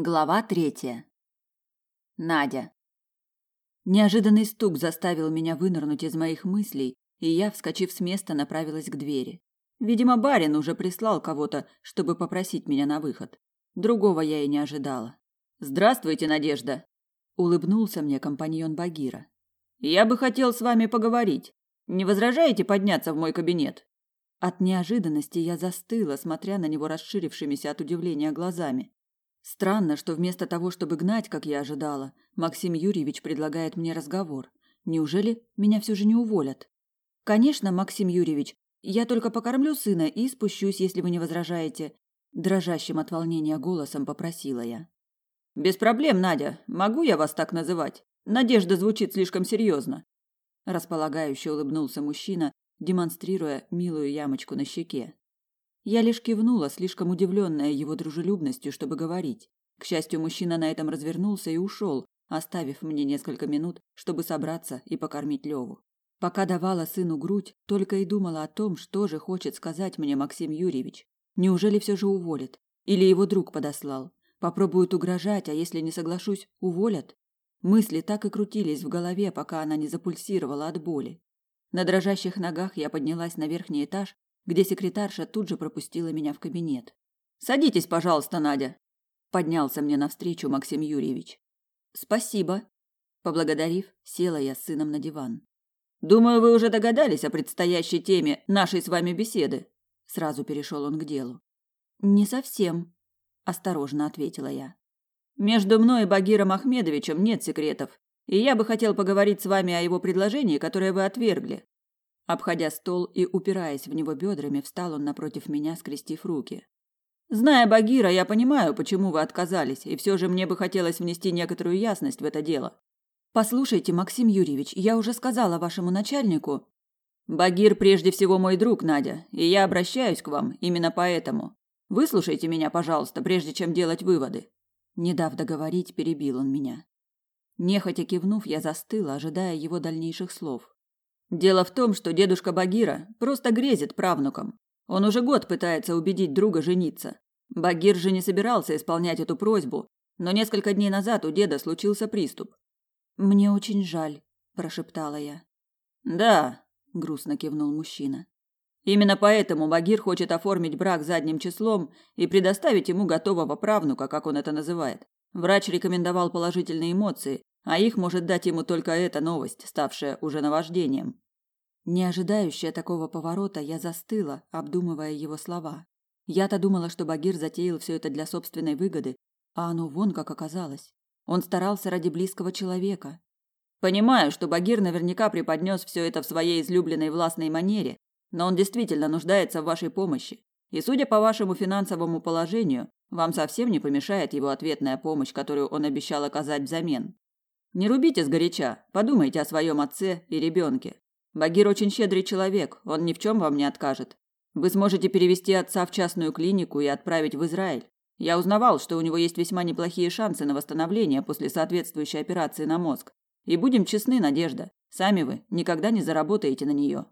Глава третья. Надя. Неожиданный стук заставил меня вынырнуть из моих мыслей, и я, вскочив с места, направилась к двери. Видимо, барин уже прислал кого-то, чтобы попросить меня на выход. Другого я и не ожидала. Здравствуйте, Надежда, улыбнулся мне компаньон Багира. Я бы хотел с вами поговорить. Не возражаете подняться в мой кабинет? От неожиданности я застыла, смотря на него расширившимися от удивления глазами. Странно, что вместо того, чтобы гнать, как я ожидала, Максим Юрьевич предлагает мне разговор. Неужели меня все же не уволят? Конечно, Максим Юрьевич, я только покормлю сына и спущусь, если вы не возражаете, дрожащим от волнения голосом попросила я. Без проблем, Надя. Могу я вас так называть? Надежда звучит слишком серьезно. Располагающе улыбнулся мужчина, демонстрируя милую ямочку на щеке. Я лишь кивнула, слишком удивленная его дружелюбностью, чтобы говорить. К счастью, мужчина на этом развернулся и ушел, оставив мне несколько минут, чтобы собраться и покормить Леву. Пока давала сыну грудь, только и думала о том, что же хочет сказать мне Максим Юрьевич. Неужели все же уволит? Или его друг подослал? Попробуют угрожать, а если не соглашусь, уволят? Мысли так и крутились в голове, пока она не запульсировала от боли. На дрожащих ногах я поднялась на верхний этаж где секретарша тут же пропустила меня в кабинет. Садитесь, пожалуйста, Надя, поднялся мне навстречу Максим Юрьевич. Спасибо, поблагодарив, села я с сыном на диван. Думаю, вы уже догадались о предстоящей теме нашей с вами беседы. Сразу перешел он к делу. Не совсем, осторожно ответила я. Между мной и Багиром Ахмедовичем нет секретов, и я бы хотел поговорить с вами о его предложении, которое вы отвергли. Обходя стол и упираясь в него бедрами, встал он напротив меня, скрестив руки. Зная Багира, я понимаю, почему вы отказались, и все же мне бы хотелось внести некоторую ясность в это дело. Послушайте, Максим Юрьевич, я уже сказала вашему начальнику. Багир прежде всего мой друг, Надя, и я обращаюсь к вам именно поэтому. Выслушайте меня, пожалуйста, прежде чем делать выводы. Не дав договорить, перебил он меня. Нехотя кивнув, я застыла, ожидая его дальнейших слов. Дело в том, что дедушка Багира просто грезит правнуком. Он уже год пытается убедить друга жениться. Багир же не собирался исполнять эту просьбу, но несколько дней назад у деда случился приступ. Мне очень жаль, прошептала я. Да, грустно кивнул мужчина. Именно поэтому Багир хочет оформить брак задним числом и предоставить ему готового правнука, как он это называет. Врач рекомендовал положительные эмоции, а их может дать ему только эта новость, ставшая уже наваждением. Не ожидающая такого поворота, я застыла, обдумывая его слова. Я-то думала, что Багир затеял все это для собственной выгоды, а оно вон как оказалось. Он старался ради близкого человека. Понимаю, что Багир наверняка преподнес все это в своей излюбленной властной манере, но он действительно нуждается в вашей помощи. И судя по вашему финансовому положению, вам совсем не помешает его ответная помощь, которую он обещал оказать взамен. Не рубите сгоряча, подумайте о своем отце и ребенке. Багир очень щедрый человек, он ни в чем вам не откажет. Вы сможете перевести отца в частную клинику и отправить в Израиль. Я узнавал, что у него есть весьма неплохие шансы на восстановление после соответствующей операции на мозг. И будем честны, Надежда, сами вы никогда не заработаете на нее.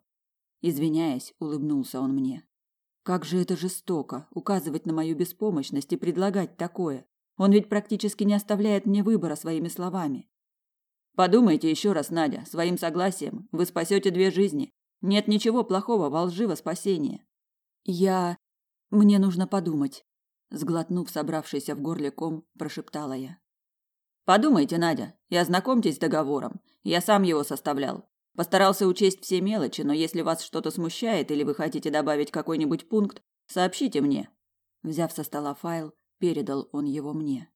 Извиняясь, улыбнулся он мне. Как же это жестоко указывать на мою беспомощность и предлагать такое. Он ведь практически не оставляет мне выбора своими словами. Подумайте еще раз, Надя, своим согласием вы спасете две жизни. Нет ничего плохого во лжи во. Я... Мне нужно подумать. Сглотнув собравшийся в горле ком, прошептала я. Подумайте, Надя, и ознакомьтесь с договором. Я сам его составлял. Постарался учесть все мелочи, но если вас что-то смущает или вы хотите добавить какой-нибудь пункт, сообщите мне. Взяв со стола файл, передал он его мне.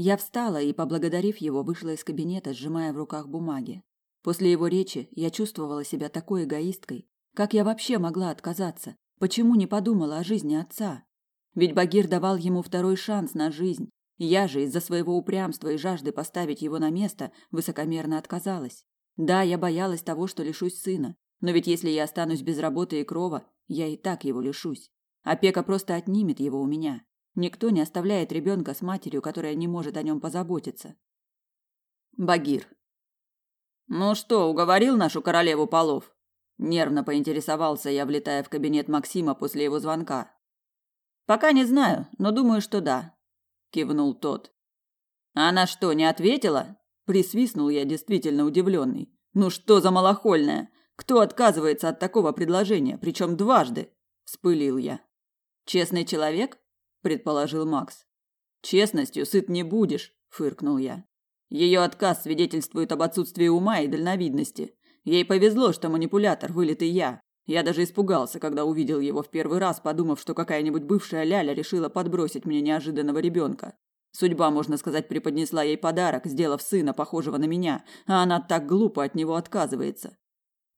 Я встала и, поблагодарив его, вышла из кабинета, сжимая в руках бумаги. После его речи я чувствовала себя такой эгоисткой. Как я вообще могла отказаться? Почему не подумала о жизни отца? Ведь Багир давал ему второй шанс на жизнь. Я же из-за своего упрямства и жажды поставить его на место высокомерно отказалась. Да, я боялась того, что лишусь сына. Но ведь если я останусь без работы и крова, я и так его лишусь. Опека просто отнимет его у меня. Никто не оставляет ребенка с матерью, которая не может о нем позаботиться. Багир. Ну что, уговорил нашу королеву полов? Нервно поинтересовался я, влетая в кабинет Максима после его звонка. Пока не знаю, но думаю, что да, кивнул тот. Она что, не ответила? Присвистнул я, действительно удивленный. Ну что за малохольная? Кто отказывается от такого предложения, причем дважды? Вспылил я. Честный человек? Предположил Макс. Честностью сыт не будешь, фыркнул я. Ее отказ свидетельствует об отсутствии ума и дальновидности. Ей повезло, что манипулятор вылитый я. Я даже испугался, когда увидел его в первый раз, подумав, что какая-нибудь бывшая ляля решила подбросить мне неожиданного ребенка. Судьба, можно сказать, преподнесла ей подарок, сделав сына похожего на меня, а она так глупо от него отказывается.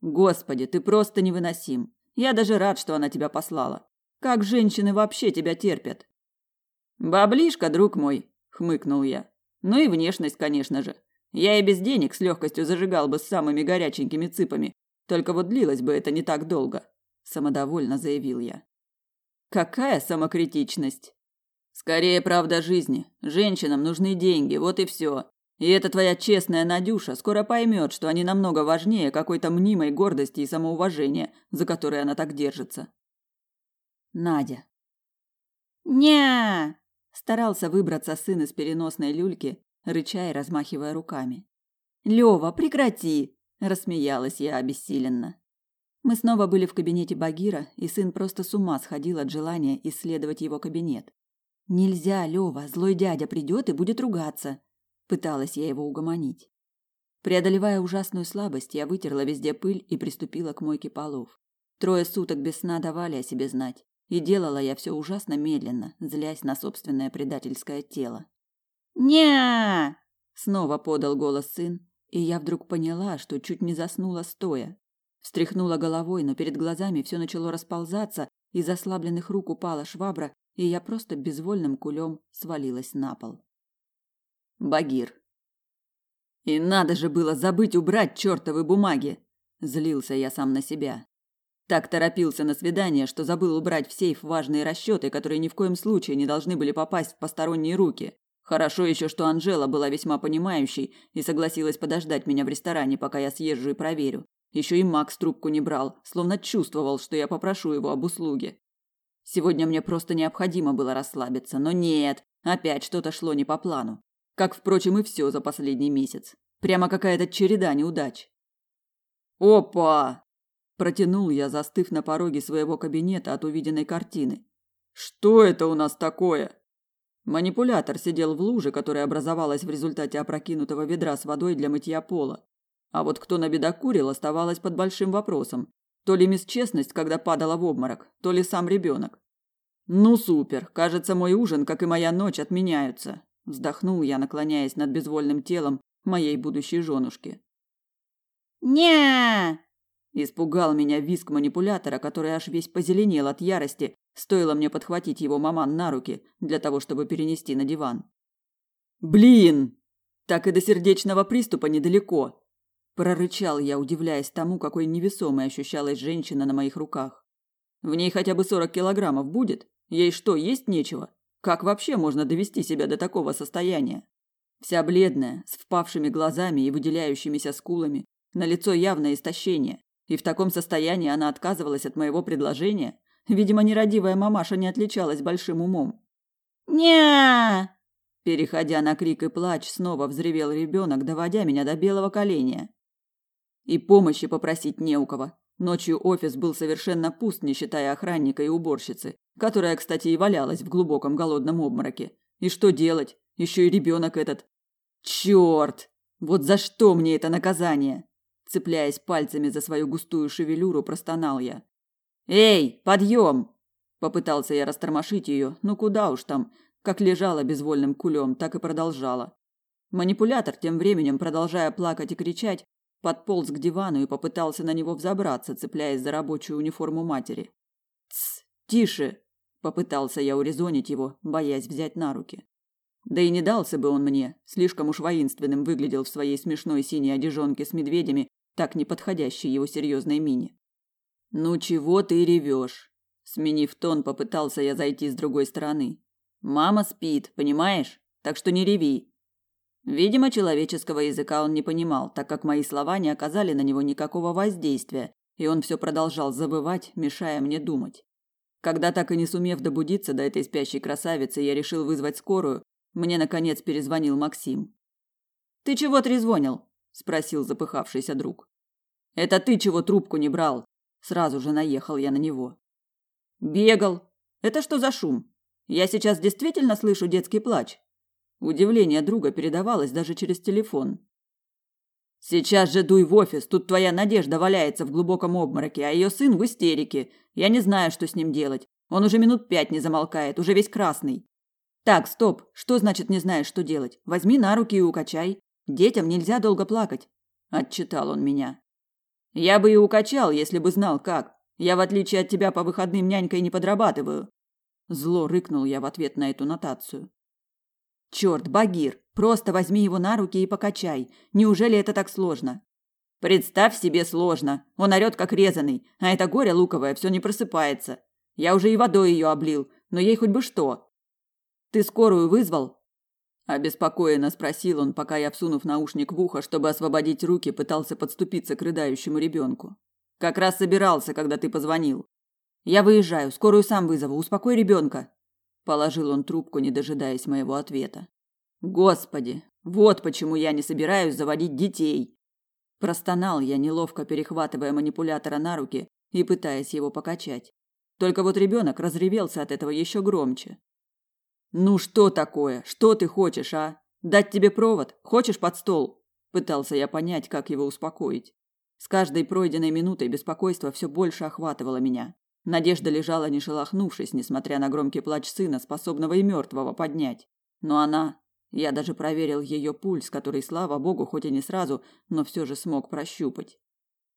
Господи, ты просто невыносим. Я даже рад, что она тебя послала. Как женщины вообще тебя терпят? Баблишка, друг мой, хмыкнул я. Ну и внешность, конечно же. Я и без денег с легкостью зажигал бы с самыми горяченькими цыпами, только вот длилось бы это не так долго, самодовольно заявил я. Какая самокритичность? Скорее правда жизни. Женщинам нужны деньги, вот и все. И эта твоя честная Надюша скоро поймет, что они намного важнее какой-то мнимой гордости и самоуважения, за которые она так держится. Надя. Ня! Старался выбраться сын из переносной люльки, рыча и размахивая руками. Лёва, прекрати, рассмеялась я обессиленно. Мы снова были в кабинете Багира, и сын просто с ума сходил от желания исследовать его кабинет. Нельзя, Лёва, злой дядя придет и будет ругаться, пыталась я его угомонить. Преодолевая ужасную слабость, я вытерла везде пыль и приступила к мойке полов. Трое суток без сна давали о себе знать. И делала я все ужасно медленно, злясь на собственное предательское тело. «Ня!» – снова подал голос сын, и я вдруг поняла, что чуть не заснула стоя. Встряхнула головой, но перед глазами все начало расползаться, из ослабленных рук упала швабра, и я просто безвольным кулем свалилась на пол. Багир. И надо же было забыть убрать чертовы бумаги. Злился я сам на себя. Так торопился на свидание, что забыл убрать в сейф важные расчеты, которые ни в коем случае не должны были попасть в посторонние руки. Хорошо еще, что Анжела была весьма понимающей и согласилась подождать меня в ресторане, пока я съезжу и проверю. Еще и Макс трубку не брал, словно чувствовал, что я попрошу его об услуге. Сегодня мне просто необходимо было расслабиться, но нет, опять что-то шло не по плану. Как, впрочем, и все за последний месяц. Прямо какая-то череда неудач. Опа! Протянул я, застыв на пороге своего кабинета от увиденной картины. Что это у нас такое? Манипулятор сидел в луже, которая образовалась в результате опрокинутого ведра с водой для мытья пола. А вот кто набедокурил, оставалось под большим вопросом. То ли бесчестность, когда падала в обморок, то ли сам ребенок. Ну супер, кажется, мой ужин, как и моя ночь, отменяются. Вздохнул я, наклоняясь над безвольным телом моей будущей женушки. «Ня!» Испугал меня визг манипулятора, который аж весь позеленел от ярости, стоило мне подхватить его маман на руки для того, чтобы перенести на диван. Блин! Так и до сердечного приступа недалеко, прорычал я, удивляясь тому, какой невесомой ощущалась женщина на моих руках. В ней хотя бы сорок килограммов будет? Ей что, есть нечего? Как вообще можно довести себя до такого состояния? Вся бледная, с впавшими глазами и выделяющимися скулами, на лицо явное истощение. И в таком состоянии она отказывалась от моего предложения. Видимо, нерадивая мамаша не отличалась большим умом. «Ня!» Переходя на крик и плач, снова взревел ребенок, доводя меня до белого коленя. И помощи попросить не у кого. Ночью офис был совершенно пуст, не считая охранника и уборщицы, которая, кстати, и валялась в глубоком голодном обмороке. И что делать? Еще и ребенок этот. Черт! Вот за что мне это наказание? Цепляясь пальцами за свою густую шевелюру, простонал я. «Эй, подъем!» Попытался я растормошить ее, но куда уж там, как лежала безвольным кулем, так и продолжала. Манипулятор, тем временем, продолжая плакать и кричать, подполз к дивану и попытался на него взобраться, цепляясь за рабочую униформу матери. «Тсс, тише!» – попытался я урезонить его, боясь взять на руки. Да и не дался бы он мне, слишком уж воинственным выглядел в своей смешной синей одежонке с медведями так не подходящей его серьезной мине. Ну чего ты ревешь? Сменив тон, попытался я зайти с другой стороны. Мама спит, понимаешь? Так что не реви. Видимо, человеческого языка он не понимал, так как мои слова не оказали на него никакого воздействия, и он все продолжал забывать, мешая мне думать. Когда так и не сумев добудиться до этой спящей красавицы, я решил вызвать скорую, Мне наконец перезвонил Максим. Ты чего трезвонил? спросил запыхавшийся друг. Это ты чего трубку не брал? Сразу же наехал я на него. Бегал. Это что за шум? Я сейчас действительно слышу детский плач. Удивление друга передавалось даже через телефон. Сейчас же дуй в офис, тут твоя Надежда валяется в глубоком обмороке, а ее сын в истерике. Я не знаю, что с ним делать. Он уже минут пять не замолкает, уже весь красный. Так, стоп. Что значит не знаешь, что делать? Возьми на руки и укачай. Детям нельзя долго плакать, отчитал он меня. Я бы и укачал, если бы знал как. Я в отличие от тебя по выходным нянькой не подрабатываю. Зло рыкнул я в ответ на эту нотацию. Черт, Багир, просто возьми его на руки и покачай. Неужели это так сложно? Представь себе сложно. Он орет как резаный, а эта горя луковая все не просыпается. Я уже и водой ее облил, но ей хоть бы что. Ты скорую вызвал? Обеспокоенно спросил он, пока я, всунув наушник в ухо, чтобы освободить руки, пытался подступиться к рыдающему ребенку. Как раз собирался, когда ты позвонил. Я выезжаю, скорую сам вызову, успокой ребенка. Положил он трубку, не дожидаясь моего ответа. Господи, вот почему я не собираюсь заводить детей. Простонал я, неловко перехватывая манипулятора на руки и пытаясь его покачать. Только вот ребенок разревелся от этого еще громче. Ну что такое? Что ты хочешь, а? Дать тебе провод? Хочешь под стол? Пытался я понять, как его успокоить. С каждой пройденной минутой беспокойство все больше охватывало меня. Надежда лежала не шелохнувшись, несмотря на громкий плач сына, способного и мертвого поднять. Но она... Я даже проверил ее пульс, который, слава богу, хоть и не сразу, но все же смог прощупать.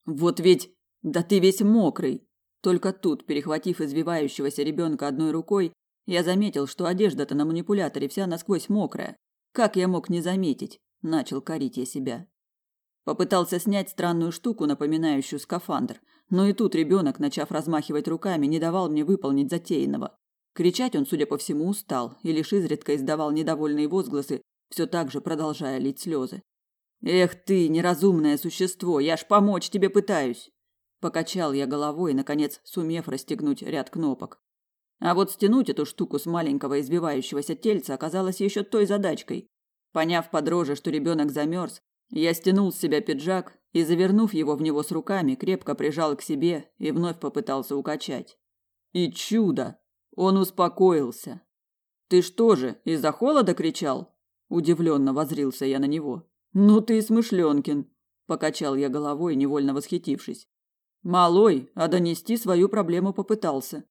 «Вот ведь... Да ты весь мокрый!» Только тут, перехватив извивающегося ребенка одной рукой, я заметил, что одежда-то на манипуляторе вся насквозь мокрая. Как я мог не заметить? Начал корить я себя. Попытался снять странную штуку, напоминающую скафандр, но и тут ребенок, начав размахивать руками, не давал мне выполнить затеянного. Кричать он, судя по всему, устал и лишь изредка издавал недовольные возгласы, все так же продолжая лить слезы. Эх ты, неразумное существо, я ж помочь тебе пытаюсь. Покачал я головой, наконец сумев расстегнуть ряд кнопок. А вот стянуть эту штуку с маленького избивающегося тельца оказалось еще той задачкой. Поняв по дрожи, что ребенок замерз, я стянул с себя пиджак и, завернув его в него с руками, крепко прижал к себе и вновь попытался укачать. И чудо! Он успокоился. Ты что же, из-за холода кричал? Удивленно возрился я на него. Ну ты смышленкин, покачал я головой, невольно восхитившись. Малой, а донести свою проблему попытался.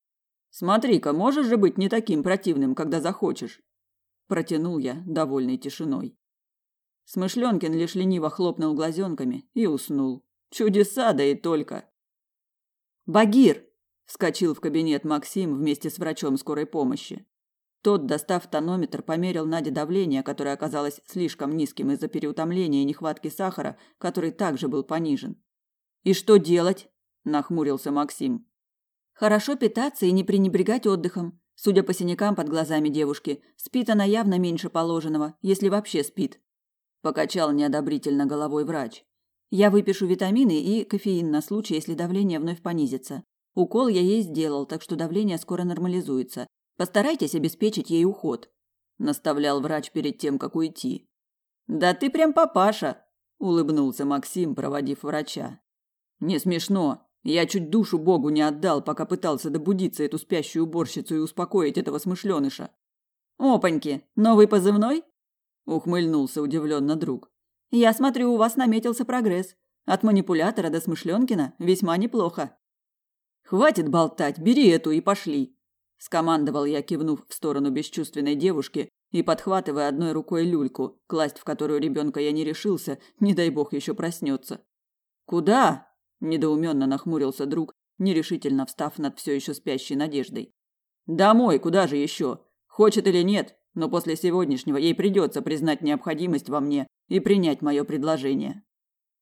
Смотри-ка, можешь же быть не таким противным, когда захочешь, протянул я, довольный тишиной. Смышленкин лишь лениво хлопнул глазенками и уснул. Чудеса, да и только. Багир вскочил в кабинет Максим вместе с врачом скорой помощи. Тот, достав тонометр, померил Наде давление, которое оказалось слишком низким из-за переутомления и нехватки сахара, который также был понижен. И что делать? нахмурился Максим. Хорошо питаться и не пренебрегать отдыхом. Судя по синякам под глазами девушки, спит она явно меньше положенного, если вообще спит покачал неодобрительно головой врач. Я выпишу витамины и кофеин на случай, если давление вновь понизится. Укол я ей сделал, так что давление скоро нормализуется. Постарайтесь обеспечить ей уход, наставлял врач перед тем, как уйти. Да ты прям папаша, улыбнулся Максим, проводив врача. Не смешно. Я чуть душу Богу не отдал, пока пытался добудиться эту спящую уборщицу и успокоить этого смышленыша. Опаньки, новый позывной? ухмыльнулся удивленно друг. Я смотрю, у вас наметился прогресс. От манипулятора до смышленкина весьма неплохо. Хватит болтать, бери эту и пошли, скомандовал я, кивнув в сторону бесчувственной девушки и подхватывая одной рукой люльку, класть в которую ребенка я не решился, не дай бог еще проснется. Куда? Недоуменно нахмурился друг, нерешительно встав над все еще спящей Надеждой. Домой, куда же еще? Хочет или нет, но после сегодняшнего ей придется признать необходимость во мне и принять мое предложение.